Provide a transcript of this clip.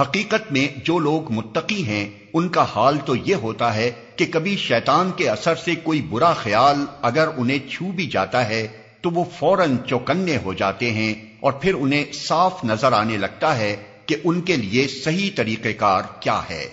حقیقت میں جو لوگ متقی ہیں، ان کا حال تو یہ ہوتا ہے کہ کبھی شیطان کے اثر سے کوئی برا خیال اگر انہیں چھو بھی جاتا ہے، تو وہ فوراً چوکنے ہو جاتے ہیں اور پھر انہیں صاف نظر آنے لگتا ہے کہ ان کے لیے صحیح طریقہ کار کیا ہے۔